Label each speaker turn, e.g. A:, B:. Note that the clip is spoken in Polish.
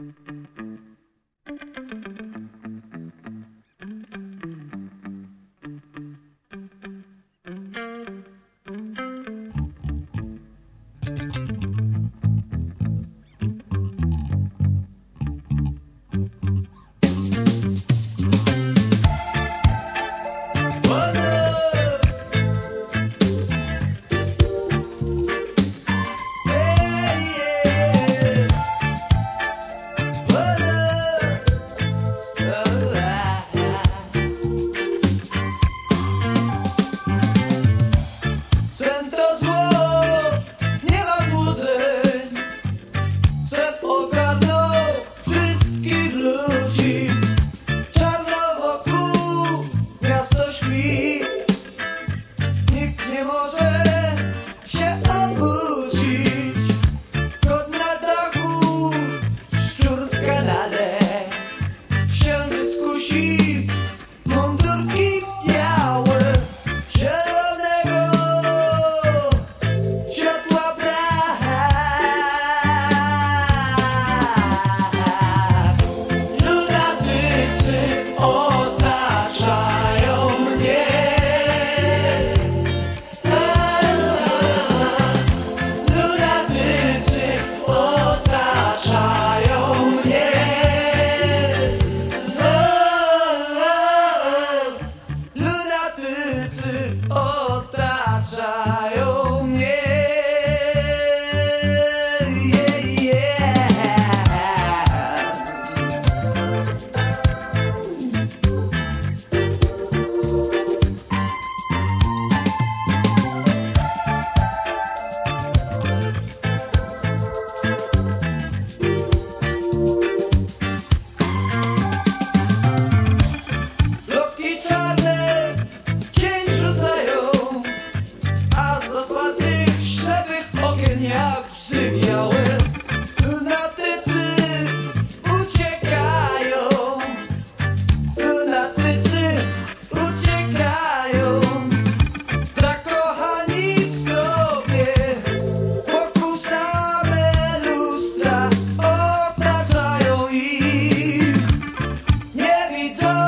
A: Mm-hmm. she all time. białe Lunatycy uciekają. Lunatycy uciekają. Zakochani w sobie Pokusane lustra otaczają ich. Nie widzą